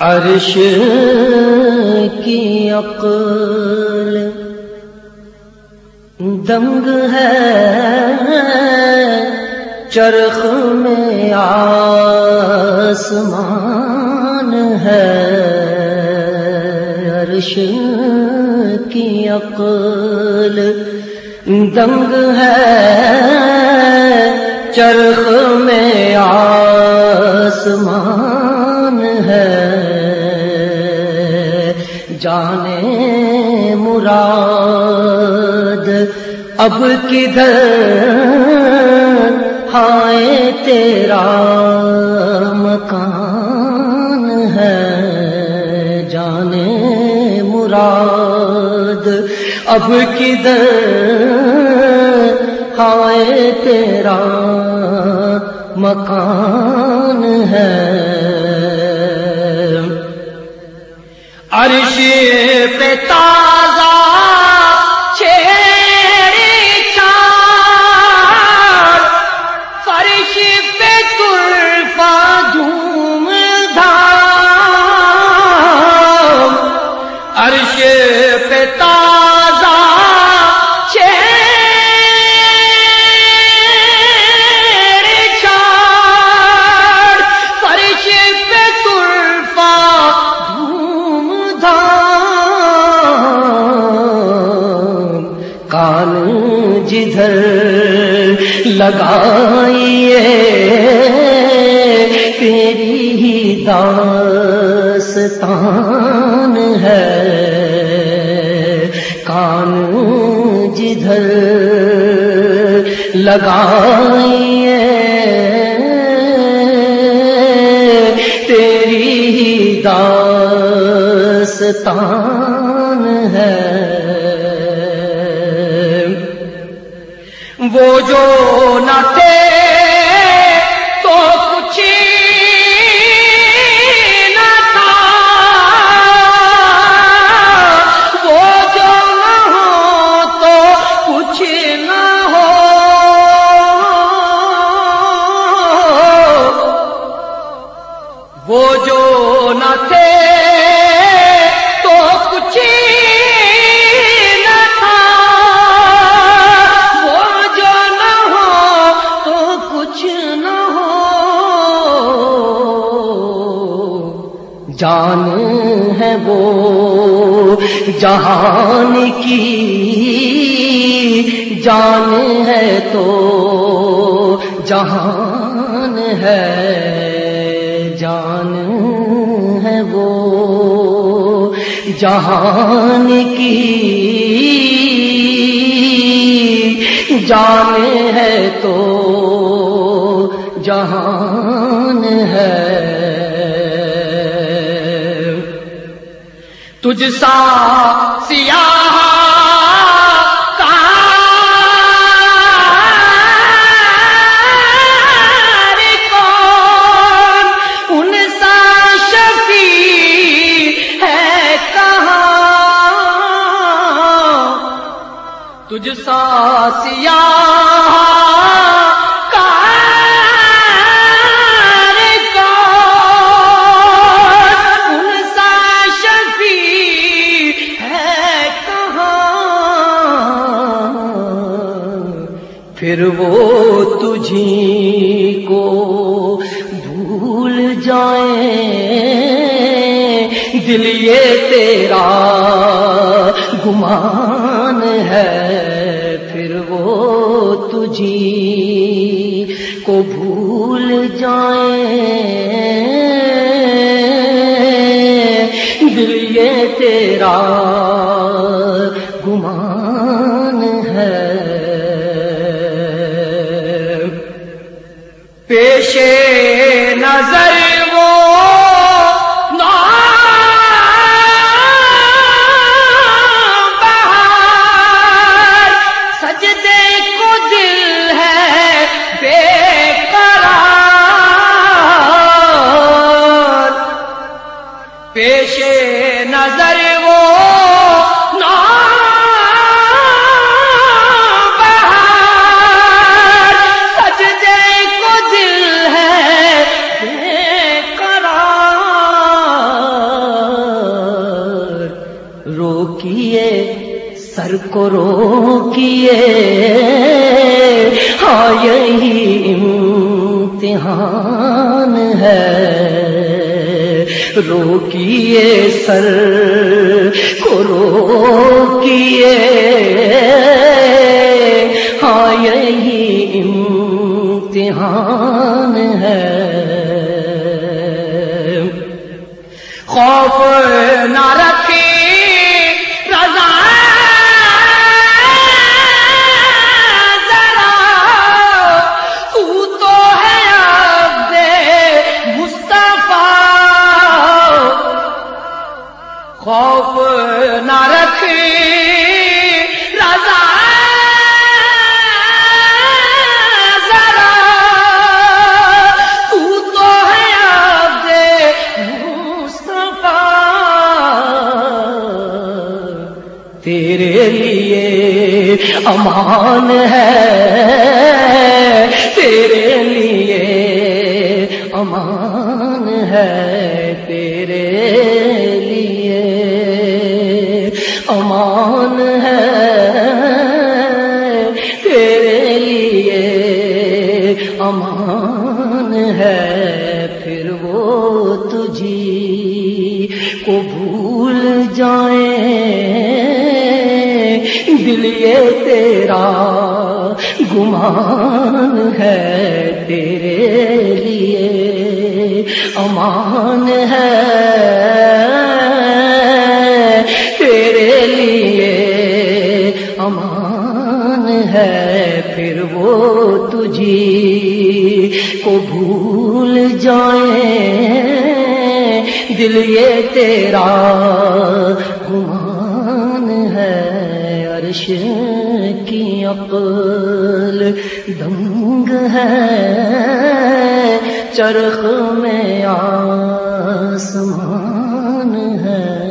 عرش کی عقل دنگ ہے، چرخ میں آسمان ہے۔ عرش کی عقل دنگ ہے، چرخ میں آسمان ہے۔ جانے مراد۔ اب کدھر ہائے تیرا مکان ہے۔ جانے مراد۔ اب کدھر ہائے تیرا مکان ہے۔ عرش پہ تار کان جدھر لگائیے تیری ہی داستان ہے۔ کان جدھر لگائیے تیری ہی داستان ہے۔ وہ جو نہ جان ہے وہ جہان کی جان ہے تو جہان ہے جان ہے وہ جہان کی جان ہے تو جہان ہے تجھ سا سیاہ ان سا ہے کہاں؟ تجھ سا سیاہ تجھی کو بھول جائیں۔ دل یہ تیرا گمان ہے، پھر وہ تجھی کو بھول جائیں۔ دل یہ تیرا پیشے کو روکیے۔ ہاں یہی امتحان ہے۔ روکیے سر کو روکیے نہ رکھی رضا ذرا تو تو ہے عبد مصطفیٰ۔ تیرے لیے امان ہے، تیرے لیے امان ہے۔ امان ہے تیرے لیے امان ہے، پھر وہ تجھی کو بھول جائیں۔ دل یہ تیرا گمان ہے تیرے لیے امان ہے۔ ہے پھر وہ تجھی کو بھول جائیں۔ دل یہ تیرا گمان ہے، عرش کی عقل دنگ ہے۔ چرخ میں آسمان ہے۔